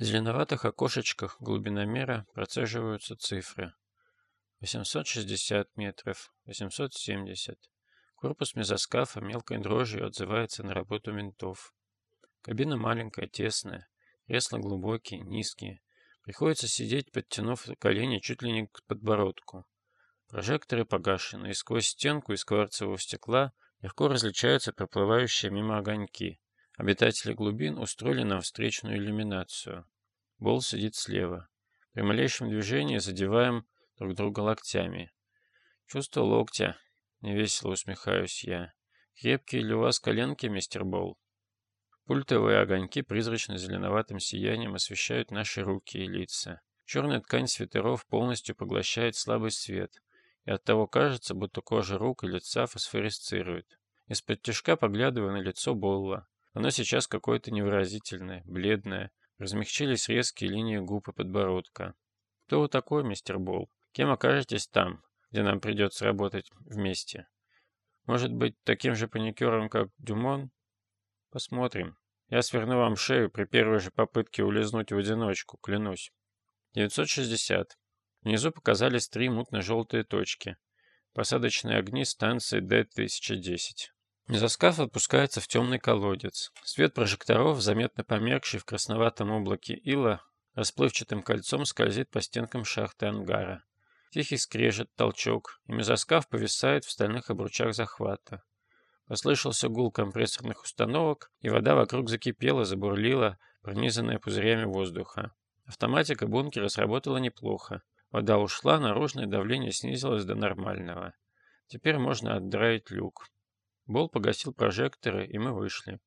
В зеленоватых окошечках глубиномера процеживаются цифры. 860 метров, 870. Корпус мезоскафа мелкой дрожью отзывается на работу винтов. Кабина маленькая, тесная, кресла глубокие, низкие. Приходится сидеть, подтянув колени чуть ли не к подбородку. Прожекторы погашены, и сквозь стенку из кварцевого стекла легко различаются проплывающие мимо огоньки. Обитатели глубин устроили нам встречную иллюминацию. Бол сидит слева. При малейшем движении задеваем друг друга локтями. Чувство локтя. Невесело усмехаюсь я. Крепкие ли у вас коленки, мистер Бол? Пультовые огоньки призрачно-зеленоватым сиянием освещают наши руки и лица. Черная ткань свитеров полностью поглощает слабый свет, и оттого кажется, будто кожа рук и лица фосфорисцирует. Из-под тяжка поглядываю на лицо Болла. Оно сейчас какое-то невыразительное, бледное. Размягчились резкие линии губ и подбородка. Кто вы такой, мистер Болл? Кем окажетесь там, где нам придется работать вместе? Может быть, таким же паникером, как Дюмон? Посмотрим. Я сверну вам шею при первой же попытке улизнуть в одиночку, клянусь. 960. Внизу показались три мутно-желтые точки. Посадочные огни станции Д-1010. Мезоскаф опускается в темный колодец. Свет прожекторов, заметно померкший в красноватом облаке ила, расплывчатым кольцом скользит по стенкам шахты ангара. Тихий скрежет, толчок, и мезоскаф повисает в стальных обручах захвата. Послышался гул компрессорных установок, и вода вокруг закипела, забурлила, пронизанная пузырями воздуха. Автоматика бункера сработала неплохо. Вода ушла, наружное давление снизилось до нормального. Теперь можно отдраить люк. Бол погасил прожекторы, и мы вышли.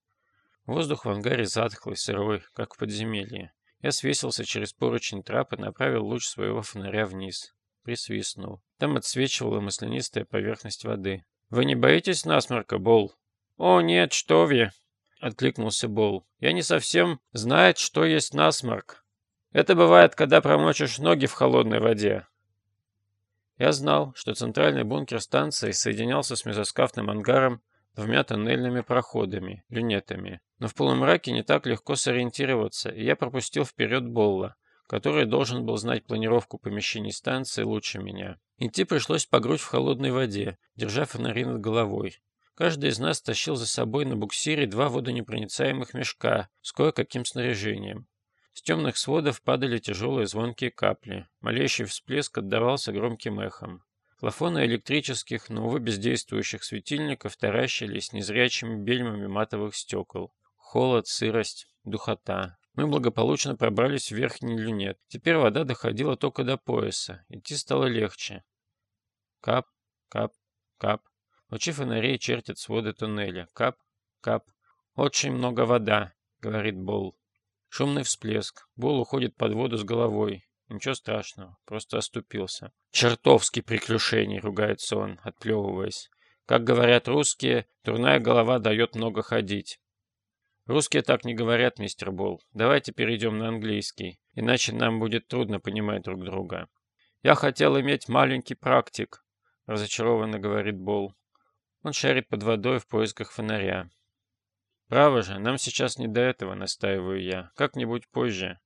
Воздух в ангаре затхлый, сырой, как в подземелье. Я свесился через поручень трапа, направил луч своего фонаря вниз. Присвистнул. Там отсвечивала маслянистая поверхность воды. «Вы не боитесь насморка, Бол?» «О, нет, что вы!» — откликнулся Бол. «Я не совсем знает, что есть насморк. Это бывает, когда промочишь ноги в холодной воде. Я знал, что центральный бункер станции соединялся с мезоскафным ангаром двумя тоннельными проходами, люнетами. Но в полумраке не так легко сориентироваться, и я пропустил вперед Болла, который должен был знать планировку помещений станции лучше меня. Идти пришлось по грудь в холодной воде, держа фонари над головой. Каждый из нас тащил за собой на буксире два водонепроницаемых мешка с кое-каким снаряжением. С темных сводов падали тяжелые звонкие капли. Малейший всплеск отдавался громким эхом. Плафоны электрических, но, увы, бездействующих светильников таращились незрячими бельмами матовых стекол. Холод, сырость, духота. Мы благополучно пробрались в верхний люнет. Теперь вода доходила только до пояса. Идти стало легче. Кап, кап, кап. Лучи фонарей чертят своды туннеля. Кап, кап. «Очень много вода», — говорит Бол. Шумный всплеск. Бол уходит под воду с головой. Ничего страшного, просто оступился. Чертовски приключений, ругается он, отплевываясь. Как говорят русские, турная голова дает много ходить. Русские так не говорят, мистер Болл. Давайте перейдем на английский, иначе нам будет трудно понимать друг друга. Я хотел иметь маленький практик, разочарованно говорит Болл. Он шарит под водой в поисках фонаря. Право же, нам сейчас не до этого, настаиваю я. Как-нибудь позже.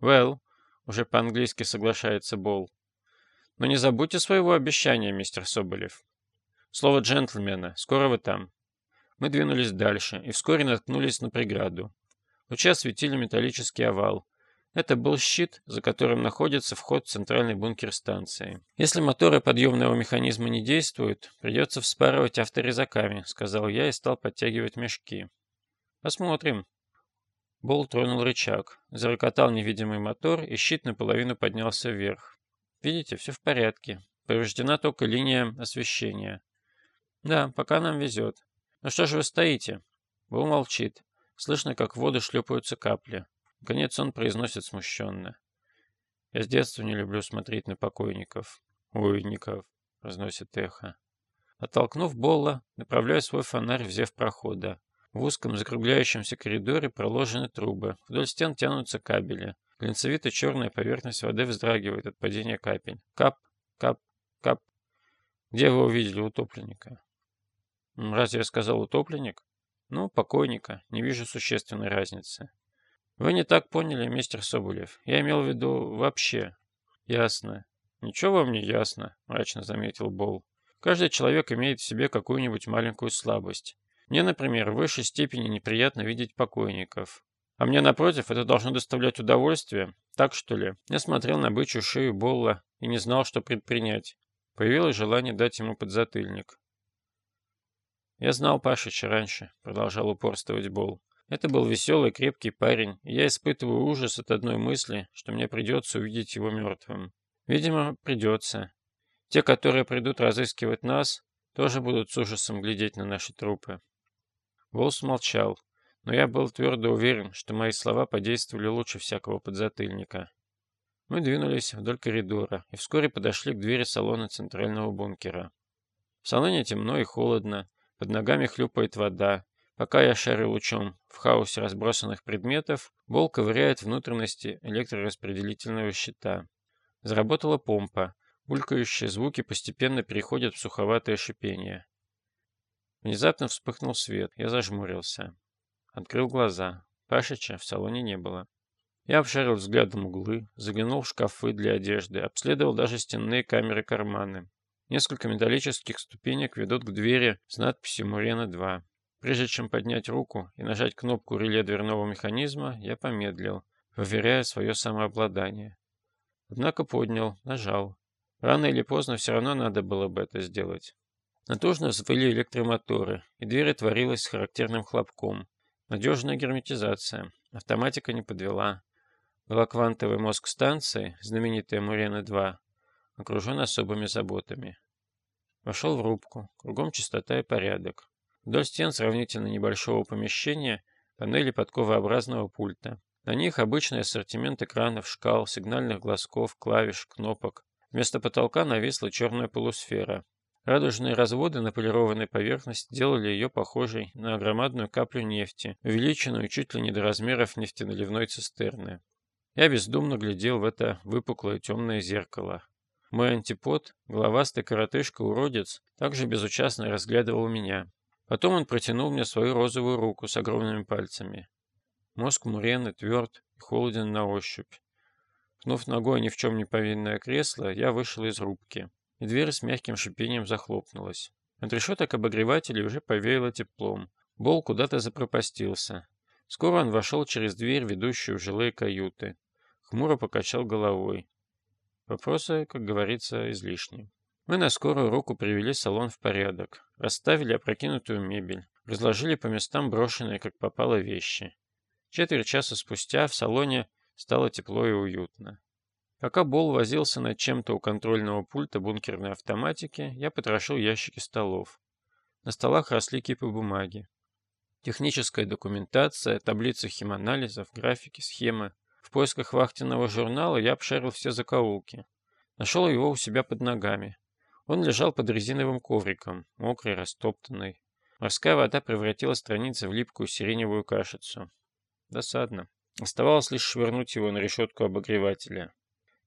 Well, уже по-английски соглашается Бол. Но не забудьте своего обещания, мистер Соболев. Слово джентльмена. Скоро вы там. Мы двинулись дальше и вскоре наткнулись на преграду. Лучи осветили металлический овал. Это был щит, за которым находится вход в центральный бункер станции. «Если моторы подъемного механизма не действуют, придется вспарывать авторезаками», — сказал я и стал подтягивать мешки. «Посмотрим», Бол тронул рычаг. Зарокотал невидимый мотор, и щит наполовину поднялся вверх. Видите, все в порядке. Повреждена только линия освещения. Да, пока нам везет. Ну что же вы стоите? Бол молчит. Слышно, как в воду шлепаются капли. Наконец он произносит смущенно. Я с детства не люблю смотреть на покойников. Уйников, разносит эхо. Оттолкнув Болла, направляю свой фонарь в зев прохода. В узком закругляющемся коридоре проложены трубы. Вдоль стен тянутся кабели. Глинцевито-черная поверхность воды вздрагивает от падения капель. Кап, кап, кап. Где вы увидели утопленника? Разве я сказал утопленник? Ну, покойника. Не вижу существенной разницы. Вы не так поняли, мистер Соболев. Я имел в виду вообще. Ясно. Ничего вам не ясно, мрачно заметил Бол. Каждый человек имеет в себе какую-нибудь маленькую слабость. Мне, например, в высшей степени неприятно видеть покойников. А мне, напротив, это должно доставлять удовольствие. Так что ли? Я смотрел на бычью шею Болла и не знал, что предпринять. Появилось желание дать ему подзатыльник. «Я знал Пашича раньше», — продолжал упорствовать Болл. «Это был веселый, крепкий парень, и я испытываю ужас от одной мысли, что мне придется увидеть его мертвым. Видимо, придется. Те, которые придут разыскивать нас, тоже будут с ужасом глядеть на наши трупы». Болл смолчал, но я был твердо уверен, что мои слова подействовали лучше всякого подзатыльника. Мы двинулись вдоль коридора и вскоре подошли к двери салона центрального бункера. В салоне темно и холодно, под ногами хлюпает вода. Пока я шарю лучом в хаосе разбросанных предметов, Бол ковыряет внутренности электрораспределительного щита. Заработала помпа. Булькающие звуки постепенно переходят в суховатое шипение. Внезапно вспыхнул свет. Я зажмурился. Открыл глаза. Пашича в салоне не было. Я обшарил взглядом углы, заглянул в шкафы для одежды, обследовал даже стенные камеры-карманы. Несколько металлических ступенек ведут к двери с надписью «Мурена-2». Прежде чем поднять руку и нажать кнопку реле дверного механизма, я помедлил, проверяя свое самообладание. Однако поднял, нажал. Рано или поздно все равно надо было бы это сделать. Натужно взвыли электромоторы, и дверь отворилась с характерным хлопком. Надежная герметизация. Автоматика не подвела. Белоквантовый мозг станции, знаменитая Мурена-2, окружен особыми заботами. Вошел в рубку. Кругом чистота и порядок. Вдоль стен сравнительно небольшого помещения панели подковообразного пульта. На них обычный ассортимент экранов, шкал, сигнальных глазков, клавиш, кнопок. Вместо потолка нависла черная полусфера, Радужные разводы на полированной поверхности делали ее похожей на громадную каплю нефти, увеличенную чуть ли не до размеров нефтеналивной цистерны. Я бездумно глядел в это выпуклое темное зеркало. Мой антипод, головастый коротышка-уродец, также безучастно разглядывал меня. Потом он протянул мне свою розовую руку с огромными пальцами. Мозг Мурены тверд и холоден на ощупь. Пнув ногой ни в чем не повинное кресло, я вышел из рубки и дверь с мягким шипением захлопнулась. От решеток обогревателей уже повеяло теплом. Бол куда-то запропастился. Скоро он вошел через дверь, ведущую в жилые каюты. Хмуро покачал головой. Вопросы, как говорится, излишни. Мы на скорую руку привели салон в порядок. Расставили опрокинутую мебель. Разложили по местам брошенные, как попало, вещи. Четверть часа спустя в салоне стало тепло и уютно. Пока Бол возился над чем-то у контрольного пульта бункерной автоматики, я потрошил ящики столов. На столах росли кипы бумаги. Техническая документация, таблицы химанализов, графики, схемы. В поисках вахтенного журнала я обшарил все закоулки. Нашел его у себя под ногами. Он лежал под резиновым ковриком, мокрый, растоптанный. Морская вода превратила страницы в липкую сиреневую кашицу. Досадно. Оставалось лишь швырнуть его на решетку обогревателя.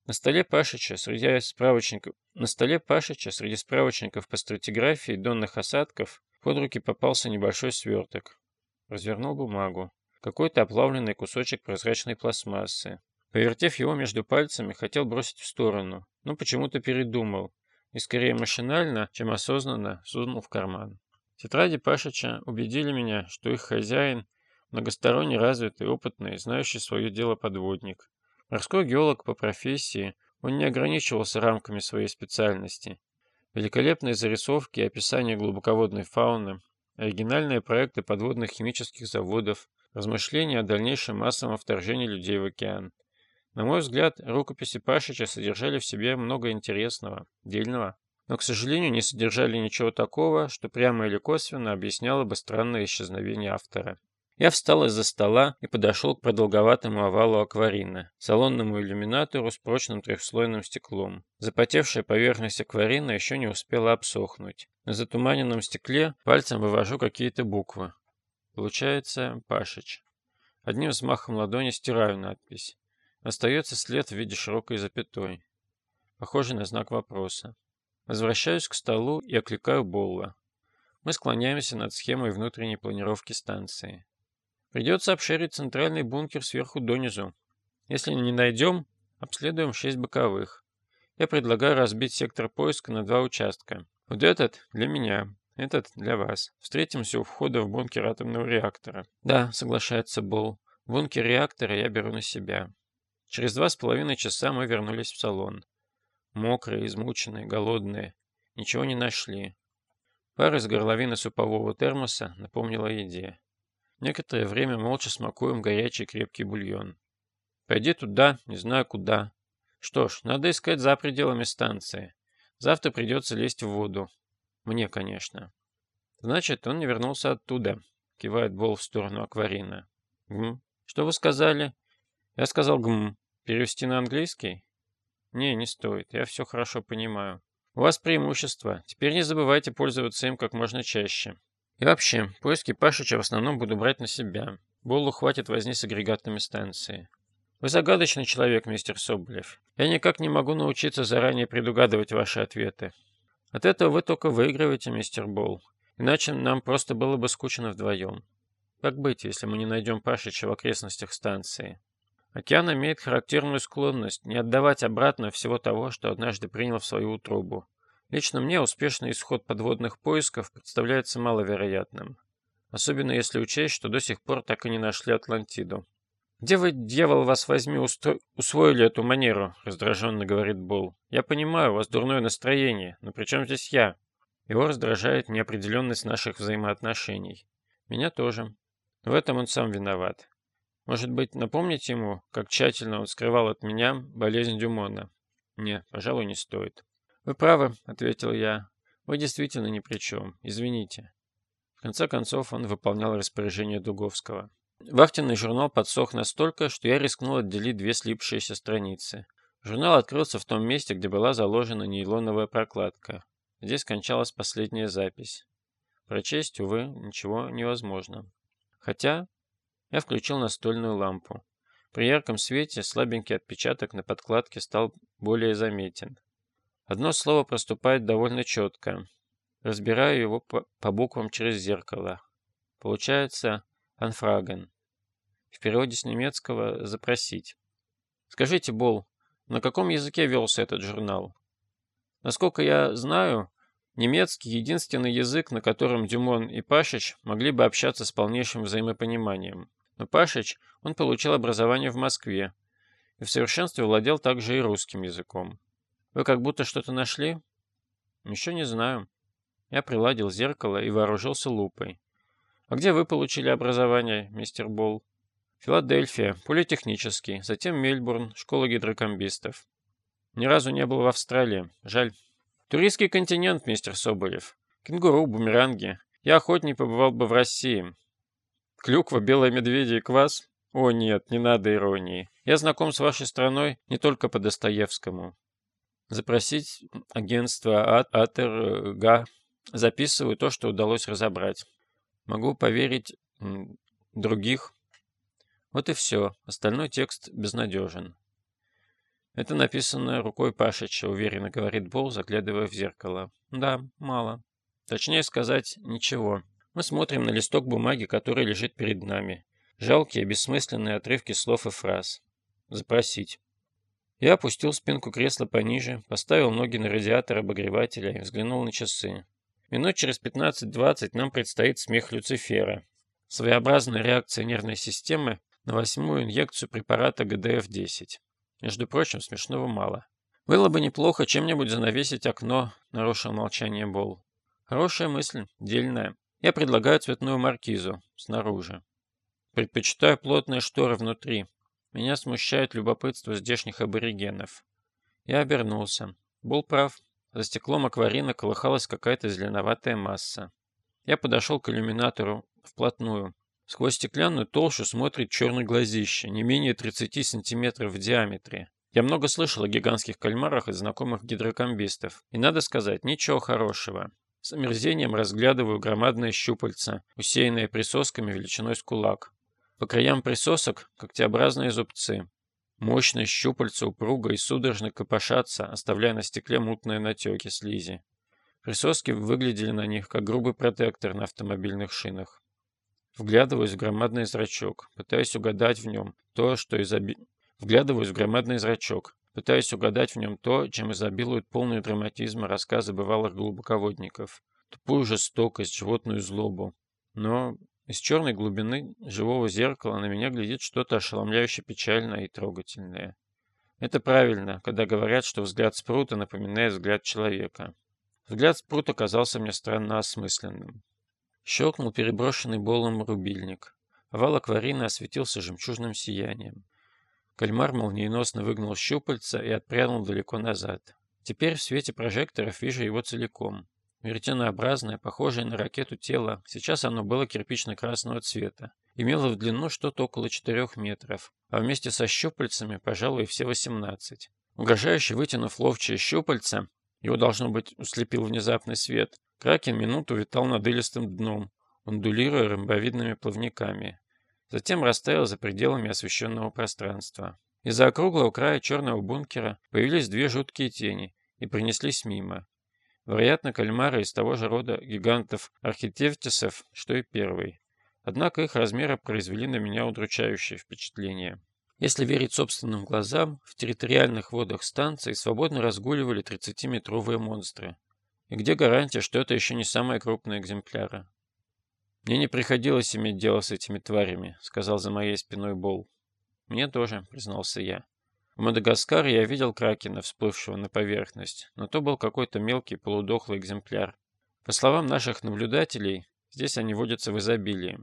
На столе Пашича среди справочников, на столе Пашича среди справочников по стратиграфии донных осадков под руки попался небольшой сверток. Развернул бумагу. Какой-то оплавленный кусочек прозрачной пластмассы. Повертев его между пальцами, хотел бросить в сторону, но почему-то передумал и скорее машинально, чем осознанно сунул в карман. Тетради Пашича убедили меня, что их хозяин многосторонне развитый, опытный, знающий свое дело подводник. Морской геолог по профессии, он не ограничивался рамками своей специальности. Великолепные зарисовки и описания глубоководной фауны, оригинальные проекты подводных химических заводов, размышления о дальнейшем массовом вторжении людей в океан. На мой взгляд, рукописи Пашича содержали в себе много интересного, дельного, но, к сожалению, не содержали ничего такого, что прямо или косвенно объясняло бы странное исчезновение автора. Я встал из-за стола и подошел к продолговатому овалу акварина, салонному иллюминатору с прочным трехслойным стеклом. Запотевшая поверхность акварина еще не успела обсохнуть. На затуманенном стекле пальцем вывожу какие-то буквы. Получается Пашич. Одним взмахом ладони стираю надпись. Остается след в виде широкой запятой. Похожий на знак вопроса. Возвращаюсь к столу и окликаю Болла. Мы склоняемся над схемой внутренней планировки станции. Придется обширить центральный бункер сверху донизу. Если не найдем, обследуем шесть боковых. Я предлагаю разбить сектор поиска на два участка. Вот этот для меня, этот для вас. Встретимся у входа в бункер атомного реактора. Да, соглашается Бол. Бункер реактора я беру на себя. Через два с половиной часа мы вернулись в салон. Мокрые, измученные, голодные. Ничего не нашли. Пар из горловины супового термоса напомнила о еде. Некоторое время молча смакуем горячий крепкий бульон. Пойди туда, не знаю куда. Что ж, надо искать за пределами станции. Завтра придется лезть в воду. Мне, конечно. Значит, он не вернулся оттуда, кивает Бол в сторону акварина. Гм. Что вы сказали? Я сказал гм. Перевести на английский? Не, не стоит. Я все хорошо понимаю. У вас преимущество. Теперь не забывайте пользоваться им как можно чаще. И вообще, поиски Пашича в основном буду брать на себя. Боллу хватит возни с агрегатными станции. Вы загадочный человек, мистер Соболев. Я никак не могу научиться заранее предугадывать ваши ответы. От этого вы только выигрываете, мистер Болл. Иначе нам просто было бы скучно вдвоем. Как быть, если мы не найдем Пашича в окрестностях станции? Океан имеет характерную склонность не отдавать обратно всего того, что однажды принял в свою утробу. Лично мне успешный исход подводных поисков представляется маловероятным. Особенно если учесть, что до сих пор так и не нашли Атлантиду. «Где вы, дьявол, вас возьми, устро... усвоили эту манеру?» — раздраженно говорит Бол. «Я понимаю, у вас дурное настроение, но при чем здесь я?» Его раздражает неопределенность наших взаимоотношений. Меня тоже. В этом он сам виноват. Может быть, напомнить ему, как тщательно он скрывал от меня болезнь Дюмона? Не, пожалуй, не стоит. «Вы правы», — ответил я. «Вы действительно ни при чем. Извините». В конце концов, он выполнял распоряжение Дуговского. Вахтенный журнал подсох настолько, что я рискнул отделить две слипшиеся страницы. Журнал открылся в том месте, где была заложена нейлоновая прокладка. Здесь кончалась последняя запись. Прочесть, увы, ничего невозможно. Хотя я включил настольную лампу. При ярком свете слабенький отпечаток на подкладке стал более заметен. Одно слово проступает довольно четко. Разбираю его по, по буквам через зеркало. Получается «анфраген». В переводе с немецкого «запросить». Скажите, Бол, на каком языке велся этот журнал? Насколько я знаю, немецкий — единственный язык, на котором Дюмон и Пашич могли бы общаться с полнейшим взаимопониманием. Но Пашич, он получил образование в Москве и в совершенстве владел также и русским языком. Вы как будто что-то нашли? Еще не знаю. Я приладил зеркало и вооружился лупой. А где вы получили образование, мистер Болл? Филадельфия, политехнический, затем Мельбурн, школа гидрокомбистов. Ни разу не был в Австралии. Жаль. Туристский континент, мистер Соболев. Кенгуру, бумеранги. Я охотнее побывал бы в России. Клюква, белые медведи и квас? О нет, не надо иронии. Я знаком с вашей страной не только по Достоевскому. Запросить агентство АТРГА. Записываю то, что удалось разобрать. Могу поверить других. Вот и все. Остальной текст безнадежен. Это написано рукой Пашича, уверенно говорит Бол, заглядывая в зеркало. Да, мало. Точнее сказать, ничего. Мы смотрим на листок бумаги, который лежит перед нами. Жалкие, бессмысленные отрывки слов и фраз. Запросить. Я опустил спинку кресла пониже, поставил ноги на радиатор обогревателя и взглянул на часы. Минут через 15-20 нам предстоит смех Люцифера. Своеобразная реакция нервной системы на восьмую инъекцию препарата ГДФ-10. Между прочим, смешного мало. Было бы неплохо чем-нибудь занавесить окно, нарушил молчание Бол. Хорошая мысль, дельная. Я предлагаю цветную маркизу, снаружи. Предпочитаю плотные шторы внутри, меня смущает любопытство здешних аборигенов. Я обернулся. Был прав. За стеклом акварина колыхалась какая-то зеленоватая масса. Я подошел к иллюминатору вплотную. Сквозь стеклянную толщу смотрит черный глазище, не менее 30 сантиметров в диаметре. Я много слышал о гигантских кальмарах и знакомых гидрокомбистов. И надо сказать, ничего хорошего. С омерзением разглядываю громадные щупальца, усеянные присосками величиной с кулак. По краям присосок когтеобразные зубцы. Мощные щупальца упруго и судорожно копошатся, оставляя на стекле мутные натеки слизи. Присоски выглядели на них, как грубый протектор на автомобильных шинах. Вглядываюсь в громадный зрачок, пытаясь угадать в нем то, что изоби... Вглядываюсь в громадный зрачок, пытаясь угадать в нем то, чем изобилуют полные драматизма рассказы бывалых глубоководников. Тупую жестокость, животную злобу. Но из черной глубины живого зеркала на меня глядит что-то ошеломляюще печальное и трогательное. Это правильно, когда говорят, что взгляд спрута напоминает взгляд человека. Взгляд спрута казался мне странно осмысленным. Щелкнул переброшенный болом рубильник. Овал акварина осветился жемчужным сиянием. Кальмар молниеносно выгнул щупальца и отпрянул далеко назад. Теперь в свете прожекторов вижу его целиком. Веретенообразное, похожее на ракету тело, сейчас оно было кирпично-красного цвета. Имело в длину что-то около 4 метров, а вместе со щупальцами, пожалуй, все 18. Угрожающе вытянув ловчие щупальца, его, должно быть, услепил внезапный свет, Кракен минуту витал над илистым дном, ондулируя ромбовидными плавниками. Затем растаял за пределами освещенного пространства. Из-за округлого края черного бункера появились две жуткие тени и принеслись мимо. Вероятно, кальмары из того же рода гигантов архитевтисов, что и первый. Однако их размеры произвели на меня удручающее впечатление. Если верить собственным глазам, в территориальных водах станции свободно разгуливали 30-метровые монстры. И где гарантия, что это еще не самые крупные экземпляры? «Мне не приходилось иметь дело с этими тварями», — сказал за моей спиной Бол. «Мне тоже», — признался я. В Мадагаскаре я видел кракена, всплывшего на поверхность, но то был какой-то мелкий полудохлый экземпляр. По словам наших наблюдателей, здесь они водятся в изобилии.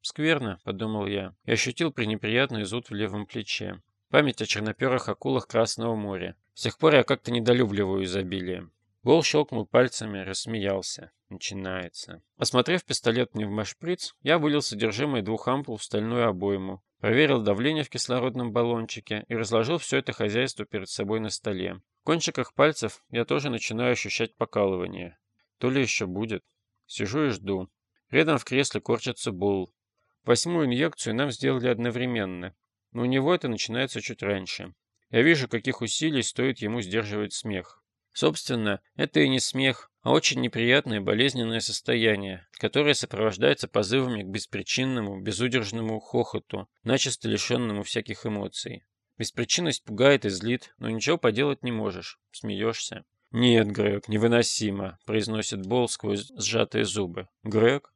«Скверно», — подумал я, и ощутил пренеприятный зуд в левом плече. Память о черноперых акулах Красного моря. С тех пор я как-то недолюбливаю изобилие. Гол щелкнул пальцами, рассмеялся. Начинается. Осмотрев пистолет пневмошприц, я вылил содержимое двух ампул в стальную обойму, проверил давление в кислородном баллончике и разложил все это хозяйство перед собой на столе. В кончиках пальцев я тоже начинаю ощущать покалывание. То ли еще будет. Сижу и жду. Рядом в кресле корчится Булл. Восьмую инъекцию нам сделали одновременно, но у него это начинается чуть раньше. Я вижу, каких усилий стоит ему сдерживать смех. Собственно, это и не смех, а очень неприятное болезненное состояние, которое сопровождается позывами к беспричинному, безудержному хохоту, начисто лишенному всяких эмоций. Беспричинность пугает и злит, но ничего поделать не можешь. Смеешься. «Нет, Грег, невыносимо», — произносит Бол сквозь сжатые зубы. «Грег?»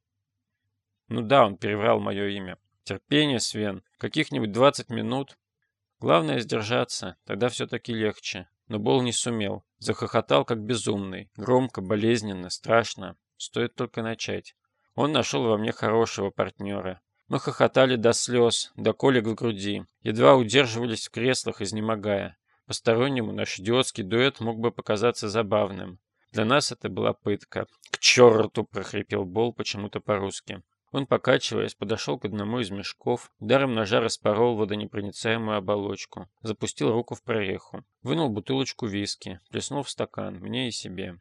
Ну да, он переврал мое имя. Терпение, Свен. Каких-нибудь 20 минут. Главное сдержаться, тогда все-таки легче. Но Бол не сумел. Захохотал, как безумный. Громко, болезненно, страшно. Стоит только начать. Он нашел во мне хорошего партнера. Мы хохотали до слез, до колик в груди. Едва удерживались в креслах, изнемогая. Постороннему наш идиотский дуэт мог бы показаться забавным. Для нас это была пытка. «К черту!» – прохрипел Бол почему-то по-русски. Он, покачиваясь, подошел к одному из мешков, ударом ножа распорол водонепроницаемую оболочку, запустил руку в прореху, вынул бутылочку виски, плеснул в стакан, мне и себе.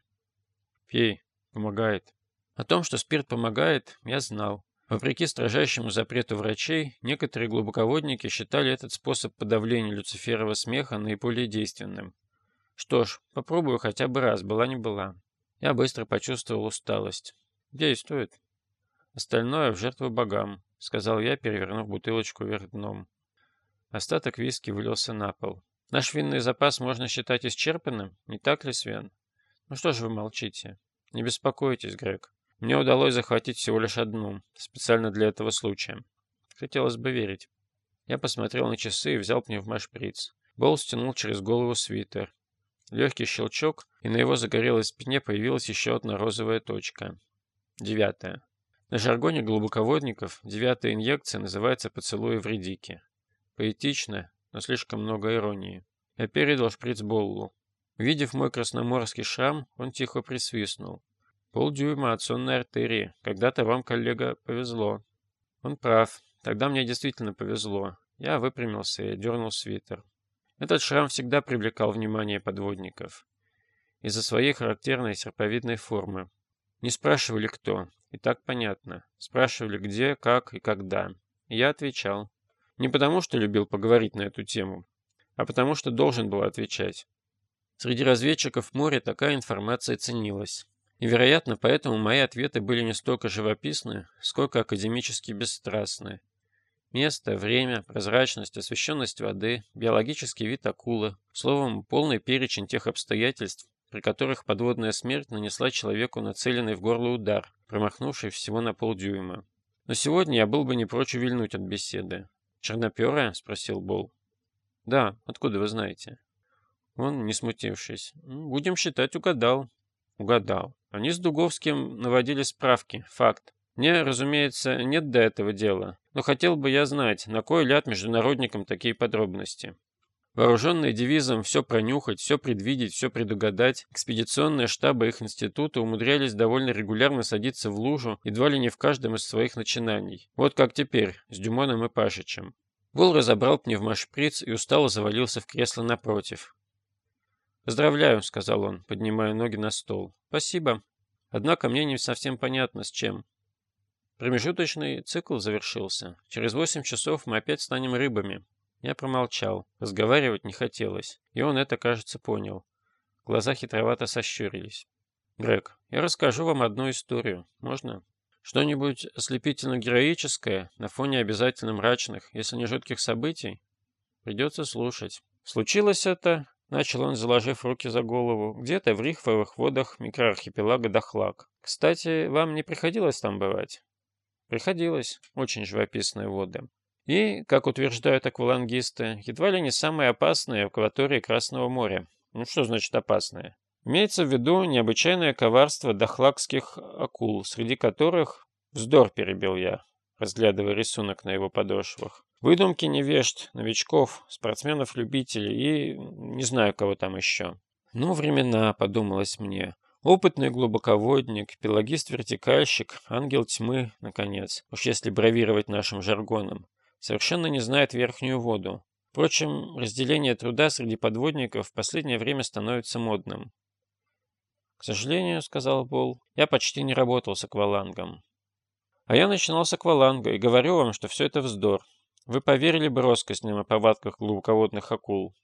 «Пей, помогает». О том, что спирт помогает, я знал. Вопреки строжайшему запрету врачей, некоторые глубоководники считали этот способ подавления люциферова смеха наиболее действенным. Что ж, попробую хотя бы раз, была не была. Я быстро почувствовал усталость. Действует. Остальное в жертву богам, сказал я, перевернув бутылочку вверх дном. Остаток виски вылился на пол. Наш винный запас можно считать исчерпанным, не так ли, Свен? Ну что же вы молчите? Не беспокойтесь, Грег. Мне удалось захватить всего лишь одну, специально для этого случая. Хотелось бы верить. Я посмотрел на часы и взял пневмошприц. Бол стянул через голову свитер. Легкий щелчок, и на его загорелой спине появилась еще одна розовая точка. Девятая. На жаргоне глубоководников девятая инъекция называется «поцелуй вредики». Поэтично, но слишком много иронии. Я передал шприц Боллу. Увидев мой красноморский шрам, он тихо присвистнул. Полдюйма от сонной артерии. Когда-то вам, коллега, повезло. Он прав. Тогда мне действительно повезло. Я выпрямился и дернул свитер. Этот шрам всегда привлекал внимание подводников. Из-за своей характерной серповидной формы. Не спрашивали, кто. И так понятно. Спрашивали, где, как и когда. Я отвечал. Не потому, что любил поговорить на эту тему, а потому, что должен был отвечать. Среди разведчиков моря такая информация ценилась. И, вероятно, поэтому мои ответы были не столько живописны, сколько академически бесстрастны. Место, время, прозрачность, освещенность воды, биологический вид акулы, словом, полный перечень тех обстоятельств, при которых подводная смерть нанесла человеку нацеленный в горло удар, промахнувший всего на полдюйма. Но сегодня я был бы не прочь увильнуть от беседы. «Черноперая?» — спросил Бол. «Да, откуда вы знаете?» Он, не смутившись. «Будем считать, угадал». «Угадал. Они с Дуговским наводили справки. Факт. Мне, разумеется, нет до этого дела. Но хотел бы я знать, на кой ляд международникам такие подробности. Вооруженные девизом «все пронюхать», «все предвидеть», «все предугадать», экспедиционные штабы их института умудрялись довольно регулярно садиться в лужу, едва ли не в каждом из своих начинаний. Вот как теперь, с Дюмоном и Пашичем. Вол разобрал пневмошприц и устало завалился в кресло напротив. «Поздравляю», — сказал он, поднимая ноги на стол. «Спасибо. Однако мне не совсем понятно, с чем. Промежуточный цикл завершился. Через восемь часов мы опять станем рыбами. Я промолчал. Разговаривать не хотелось. И он это, кажется, понял. Глаза хитровато сощурились. «Грег, я расскажу вам одну историю. Можно?» Что-нибудь ослепительно-героическое на фоне обязательно мрачных, если не жутких событий? Придется слушать. Случилось это, начал он, заложив руки за голову, где-то в рифовых водах микроархипелага Дахлак. Кстати, вам не приходилось там бывать? Приходилось. Очень живописные воды. И, как утверждают аквалангисты, едва ли не самые опасные акватории Красного моря. Ну что значит опасные? Имеется в виду необычайное коварство дохлакских акул, среди которых... Вздор перебил я, разглядывая рисунок на его подошвах. Выдумки невежд, новичков, спортсменов-любителей и не знаю кого там еще. Ну, времена, подумалось мне. Опытный глубоководник, пелагист-вертикальщик, ангел тьмы, наконец, уж если бравировать нашим жаргоном, совершенно не знает верхнюю воду. Впрочем, разделение труда среди подводников в последнее время становится модным. «К сожалению, — сказал Бол, — я почти не работал с аквалангом. А я начинал с акваланга, и говорю вам, что все это вздор. Вы поверили бы россказням о повадках глубоководных акул?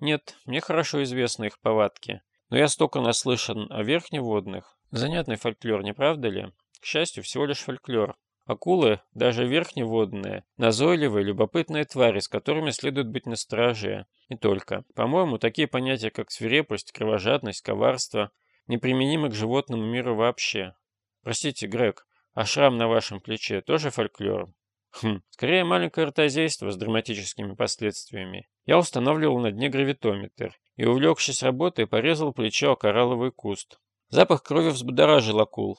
Нет, мне хорошо известны их повадки. Но я столько наслышан о верхневодных. Занятный фольклор, не правда ли? К счастью, всего лишь фольклор. Акулы, даже верхневодные, назойливые, любопытные твари, с которыми следует быть настороже. Не только. По-моему, такие понятия, как свирепость, кровожадность, коварство, неприменимы к животному миру вообще. Простите, Грег, а шрам на вашем плече тоже фольклор? Хм, скорее маленькое ртозейство с драматическими последствиями. Я устанавливал на дне гравитометр и, увлекшись работой, порезал плечо о коралловый куст. Запах крови взбудоражил акул.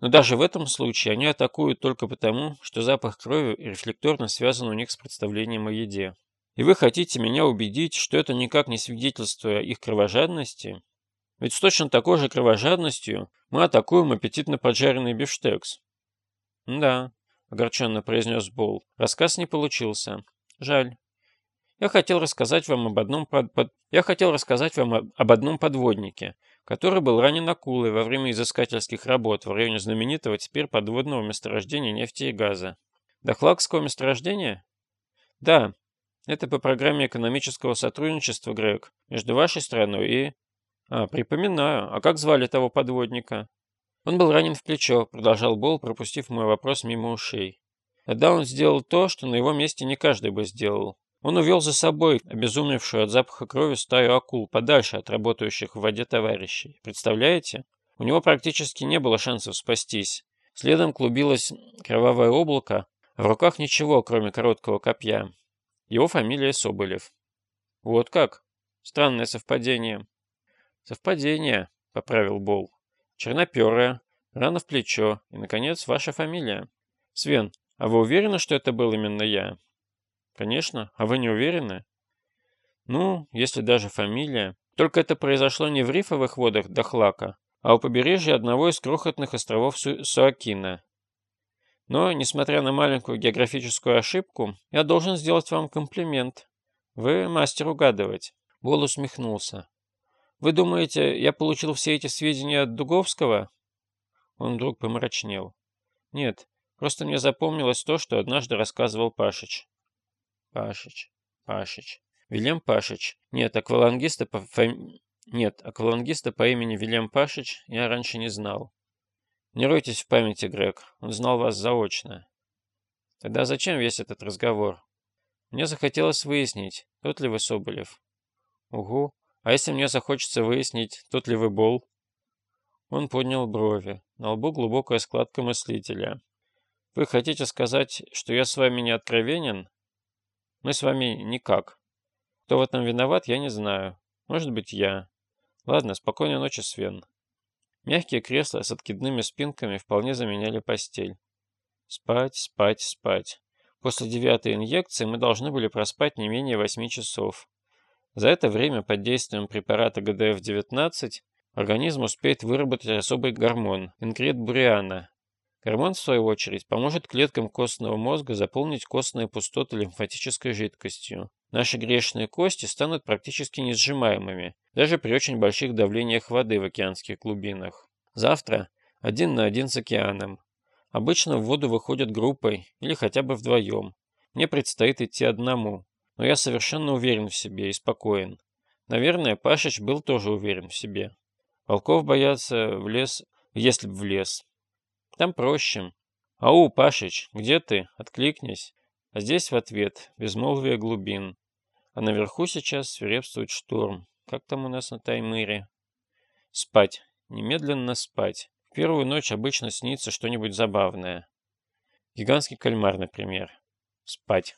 Но даже в этом случае они атакуют только потому, что запах крови рефлекторно связан у них с представлением о еде. И вы хотите меня убедить, что это никак не свидетельство их кровожадности? Ведь с точно такой же кровожадностью мы атакуем аппетитно поджаренный бифштекс. Да, огорченно произнес Бол. Рассказ не получился. Жаль. Я хотел рассказать вам об одном под... Я хотел рассказать вам об одном подводнике, который был ранен акулой во время изыскательских работ в районе знаменитого теперь подводного месторождения нефти и газа. Дохлакского месторождения? Да, это по программе экономического сотрудничества, Грег, между вашей страной и... А, припоминаю. А как звали того подводника? Он был ранен в плечо, продолжал Бол, пропустив мой вопрос мимо ушей. Тогда он сделал то, что на его месте не каждый бы сделал. Он увел за собой обезумевшую от запаха крови стаю акул подальше от работающих в воде товарищей. Представляете? У него практически не было шансов спастись. Следом клубилось кровавое облако, в руках ничего, кроме короткого копья. Его фамилия Соболев. Вот как? Странное совпадение. Совпадение, поправил Бол. Черноперая, рана в плечо и, наконец, ваша фамилия. Свен, а вы уверены, что это был именно я? Конечно. А вы не уверены? Ну, если даже фамилия. Только это произошло не в рифовых водах Дахлака, а у побережья одного из крохотных островов Су Суакина. Но, несмотря на маленькую географическую ошибку, я должен сделать вам комплимент. Вы мастер угадывать. Бол усмехнулся. Вы думаете, я получил все эти сведения от Дуговского? Он вдруг помрачнел. Нет, просто мне запомнилось то, что однажды рассказывал Пашич. Пашич, Пашич. Вильям Пашич. Нет, аквалангиста по, фами... Нет, аквалангиста по имени Вильям Пашич я раньше не знал. Не ройтесь в памяти, Грег, он знал вас заочно. Тогда зачем весь этот разговор? Мне захотелось выяснить, тот ли вы Соболев. Угу. А если мне захочется выяснить, тот ли вы Бол? Он поднял брови. На лбу глубокая складка мыслителя. Вы хотите сказать, что я с вами не откровенен? Мы с вами никак. Кто в этом виноват, я не знаю. Может быть, я. Ладно, спокойной ночи, Свен. Мягкие кресла с откидными спинками вполне заменяли постель. Спать, спать, спать. После девятой инъекции мы должны были проспать не менее восьми часов. За это время под действием препарата ГДФ-19 организм успеет выработать особый гормон – инкрет буриана, Гормон, в свою очередь, поможет клеткам костного мозга заполнить костные пустоты лимфатической жидкостью. Наши грешные кости станут практически несжимаемыми, даже при очень больших давлениях воды в океанских глубинах. Завтра один на один с океаном. Обычно в воду выходят группой или хотя бы вдвоем. Мне предстоит идти одному, но я совершенно уверен в себе и спокоен. Наверное, Пашич был тоже уверен в себе. Волков боятся в лес, если б в лес. Там проще. «Ау, Пашич, где ты? Откликнись!» А здесь в ответ безмолвие глубин. А наверху сейчас свирепствует шторм. Как там у нас на Таймыре? Спать. Немедленно спать. В первую ночь обычно снится что-нибудь забавное. Гигантский кальмар, например. Спать.